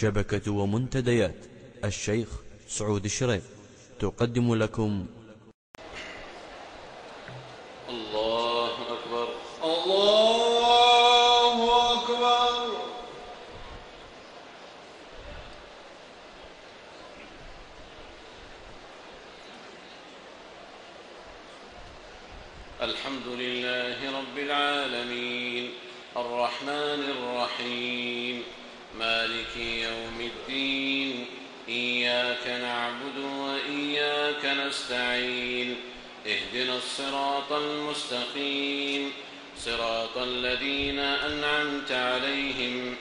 شبكة ومنتديات. الشيخ سعود الشريف. تقدم لكم الله أكبر الله أكبر الحمد لله رب العالمين الرحمن الرحيم مالك يوم الدين إياك نعبد وإياك نستعين. اهدنا الصراط المستقيم. صراط الذين أنعمت عليهم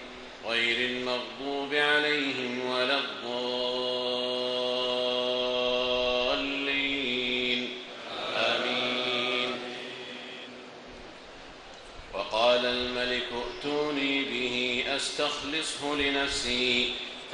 غير المغضوب عليهم ولا الضالين. آمين. وقال الملك ائتوني به أستخلصه لنفسي.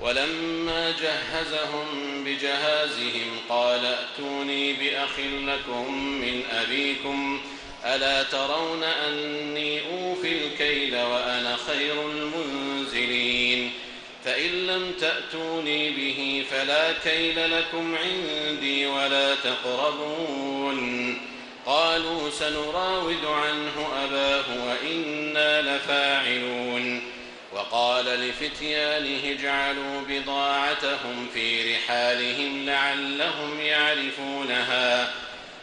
ولما جهزهم بجهازهم قال ائتوني بأخ لكم من أبيكم ألا ترون أني أوفي الكيل وأنا خير المنزلين؟ فإن لم تأتوني به فلا كيل لكم عندي ولا تقربون. قالوا سنراود عنه أباه وإنا لفاعلون. وقال لفتيانه اجعلوا بضاعتهم في رحالهم لعلهم يعرفونها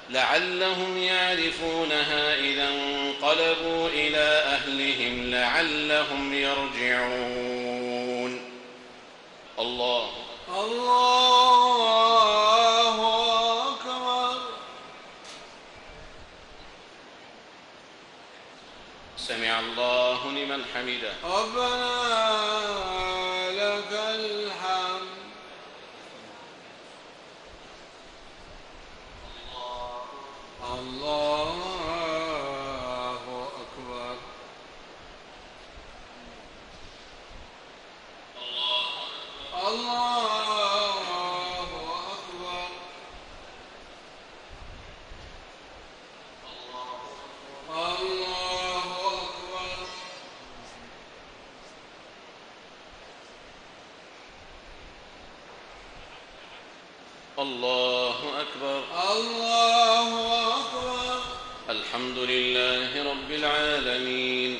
لعلهم يعرفونها إذا انقلبوا إلى أهلهم لعلهم يرجعون. الله. الله أكبر سمع حمده ربنا لك الحمد الله أكبر الله أكبر الله أكبر الله أكبر الله أكبر الحمد لله رب العالمين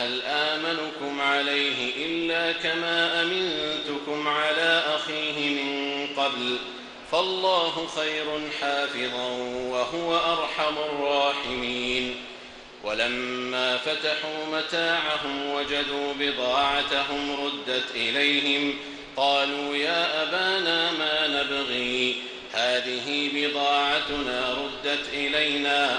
قال هل آمنكم عليه إلا كما أمنتكم على أخيه من قبل فالله خير حافظا وهو أرحم الراحمين. ولما فتحوا متاعهم وجدوا بضاعتهم ردت إليهم قالوا يا أبانا ما نبغي؟ هذه بضاعتنا ردت إلينا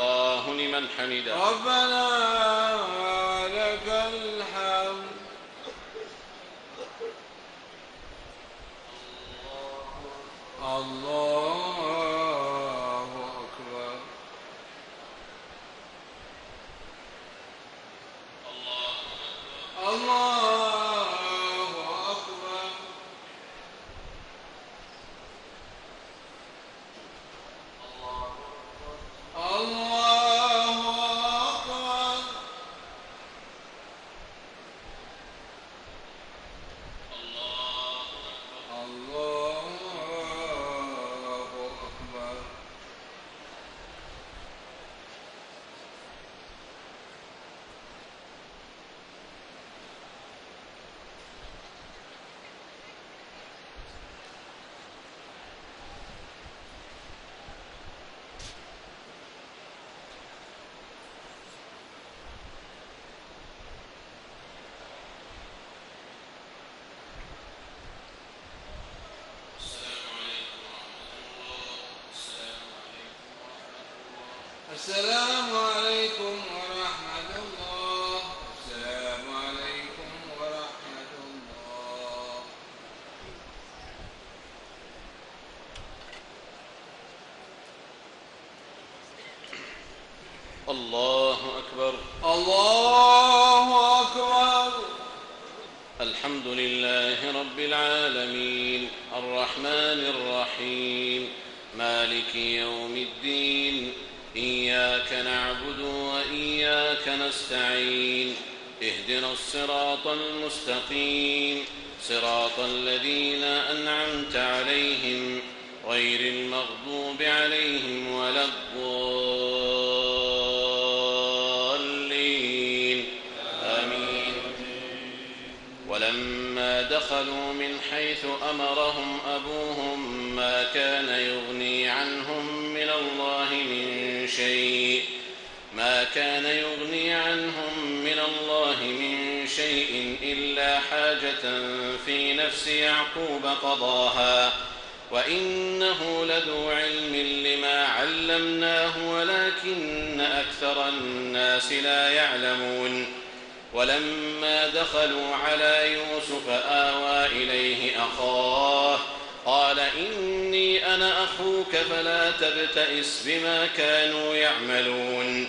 الله لمن حمده. ربنا será? نستعين اهدنا الصراط المستقيم. صراط الذين أنعمت عليهم غير المغضوب عليهم ولا الضالين. آمين. ولما دخلوا من حيث أمرهم أبوهم ما كان يغني كان يغني عنهم من الله من شيء إلا حاجة في نفس يعقوب قضاها. وإنه لذو علم لما علمناه ولكن أكثر الناس لا يعلمون. ولما دخلوا على يوسف آوى إليه أخاه قال إني أنا أخوك فلا تبتئس بما كانوا يعملون.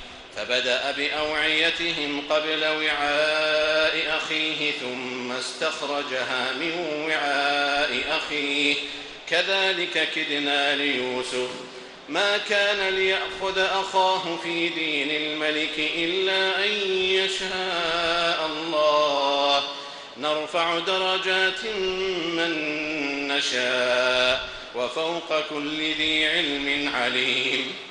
فبدأ بأوعيتهم قبل وعاء أخيه ثم استخرجها من وعاء أخيه. كذلك كدنا ليوسف. ما كان ليأخذ أخاه في دين الملك إلا أن يشاء الله. نرفع درجات من نشاء وفوق كل ذي علم عليم.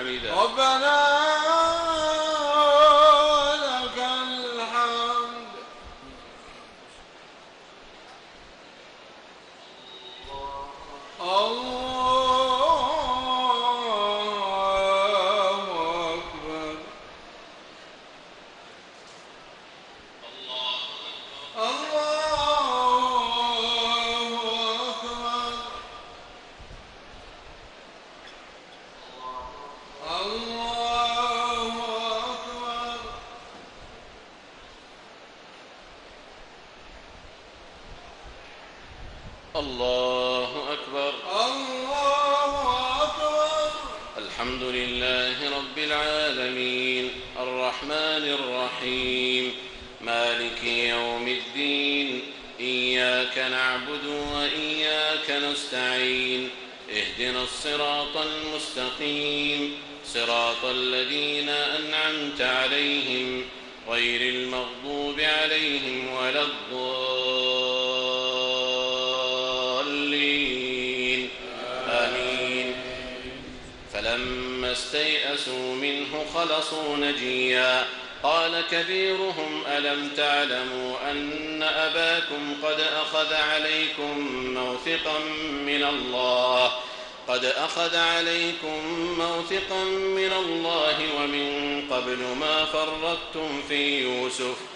الله لمن حمده ربنا لك الحمد الله أكبر الله أكبر الله أكبر الله أكبر الله أكبر الحمد لله رب العالمين الرحمن الرحيم. مالك يوم الدين إياك نعبد وإياك نستعين. اهدنا الصراط المستقيم صراط الذين أنعمت عليهم غير المغضوب عليهم ولا الضالين. آمين. فلما استيئسوا منه خلصوا نجيا. قال كبيرهم ألم تعلموا أن أباكم قد أخذ عليكم موثقا من الله؟ قد أخذ عليكم موثقا من الله ومن قبل ما فرطتم في يوسف.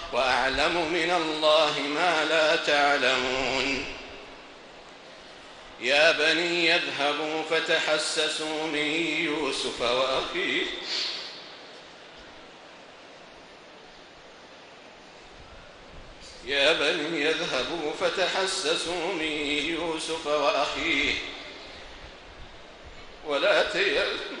وأعلم من الله ما لا تعلمون. يا بني يذهبوا فتحسسوا من يوسف وأخيه. يا بني يذهبوا فتحسسوا من يوسف وأخيه. ولا تيأسوا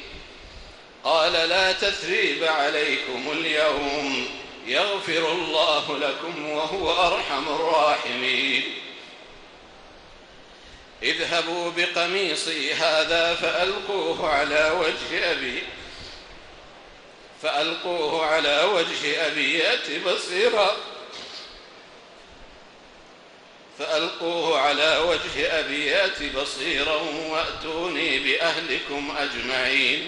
قال لا تثريب عليكم اليوم يغفر الله لكم وهو أرحم الراحمين. اذهبوا بقميصي هذا فألقوه على وجه أبي فألقوه على وجه أبي بصيرا. فألقوه على وجه أبي بصيرا وأتوني بأهلكم أجمعين.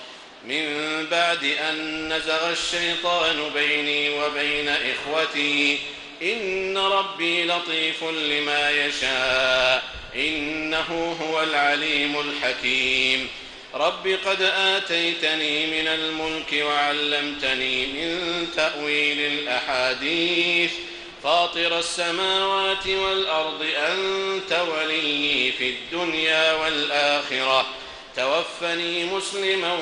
من بعد أن نزغ الشيطان بيني وبين إخوتي. إن ربي لطيف لما يشاء. إنه هو العليم الحكيم. رب قد آتيتني من الملك وعلمتني من تأويل الأحاديث. فاطر السماوات والأرض أنت ولي في الدنيا والآخرة. توفني مسلما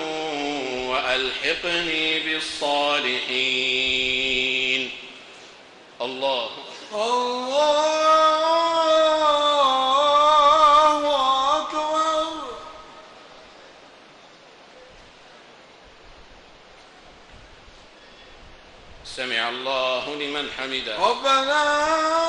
وألحقني بالصالحين. الله. الله أكبر. سمع الله لمن حمده. ربنا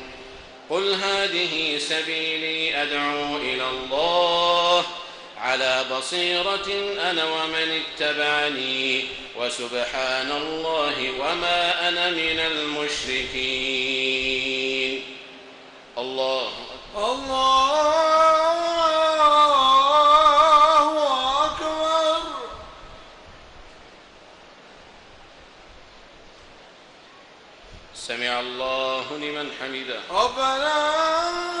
قل هذه سبيلي أدعو إلى الله. على بصيرة أنا ومن اتبعني وسبحان الله وما أنا من المشركين. الله الله أكبر. سمع الله لمن حمده. ربنا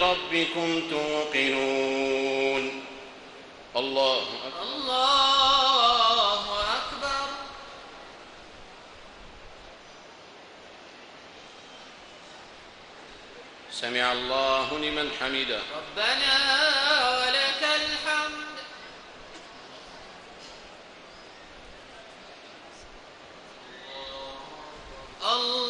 ربكم توقنون. الله أكبر. الله أكبر. سمع الله لمن حمده. ربنا ولك الحمد. الله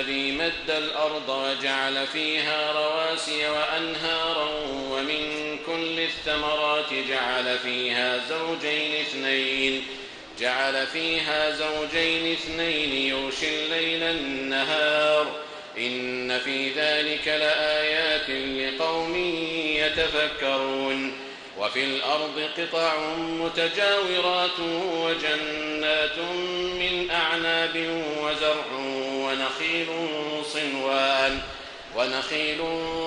الذي مد الأرض وجعل فيها رواسي وأنهارا ومن كل الثمرات جعل فيها زوجين اثنين جعل فيها زوجين اثنين يغشي الليل النهار. إن في ذلك لآيات لقوم يتفكرون. وفي الأرض قطع متجاورات وجنات من أعناب وزرع ونخيل صنوان ونخيل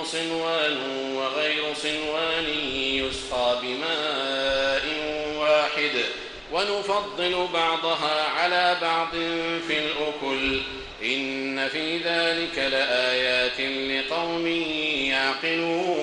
صنوان وغير صنوان يسقى بماء واحد. ونفضل بعضها على بعض في الأكل. إن في ذلك لآيات لقوم يعقلون.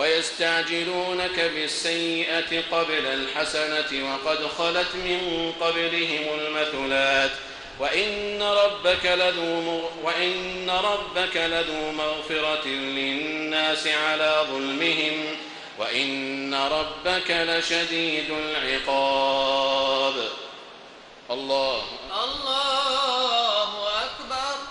ويستعجلونك بالسيئة قبل الحسنة وقد خلت من قبلهم المثلات. وإن ربك لذو وإن ربك لذو مغفرة للناس على ظلمهم. وإن ربك لشديد العقاب. الله الله أكبر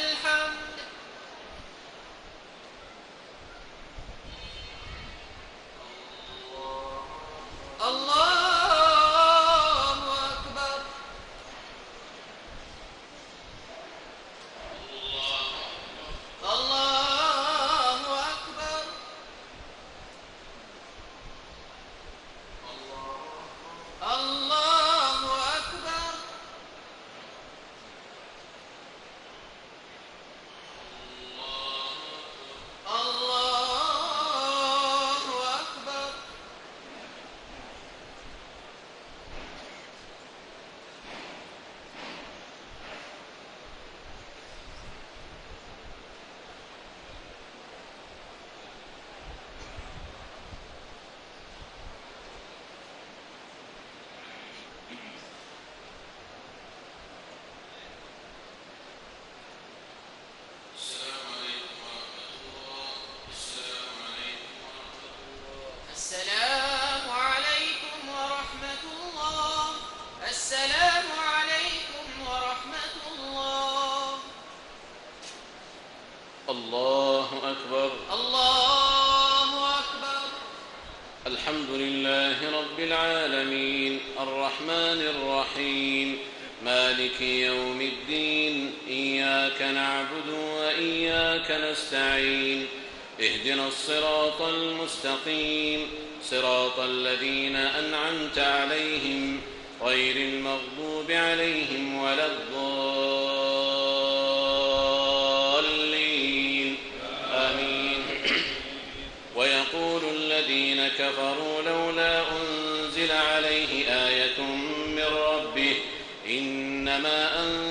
وإياك نستعين. اهدنا الصراط المستقيم. صراط الذين أنعمت عليهم غير المغضوب عليهم ولا الضالين. آمين. ويقول الذين كفروا لولا أنزل عليه آية من ربه إنما منذر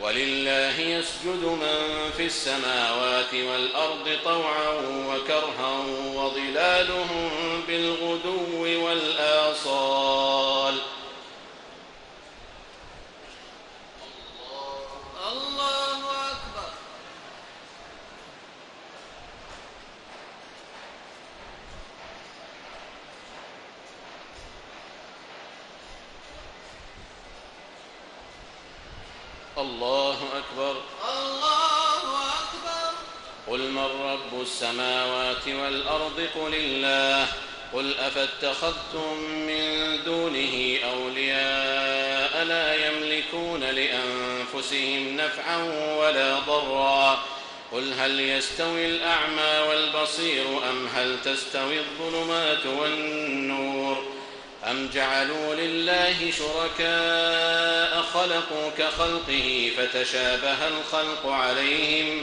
ولله يسجد من في السماوات والأرض طوعا وكرها وظلالهم بالغدو والآصال الله أكبر الله أكبر الله أكبر قل من رب السماوات والأرض قل الله قل أفاتخذتم من دونه أولياء لا يملكون لأنفسهم نفعا ولا ضرا قل هل يستوي الأعمى والبصير أم هل تستوي الظلمات والنور أم جعلوا لله شركاء خلقوا كخلقه فتشابه الخلق عليهم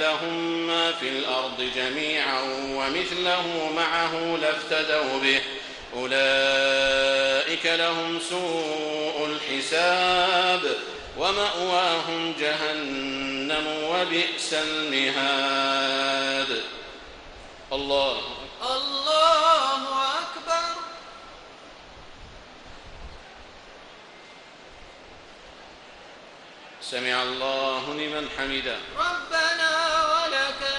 لهم ما في الأرض جميعا ومثله معه لافتدوا به. أولئك لهم سوء الحساب ومأواهم جهنم وبئس المهاد. الله الله أكبر سمع الله لمن حمده. ربنا ولك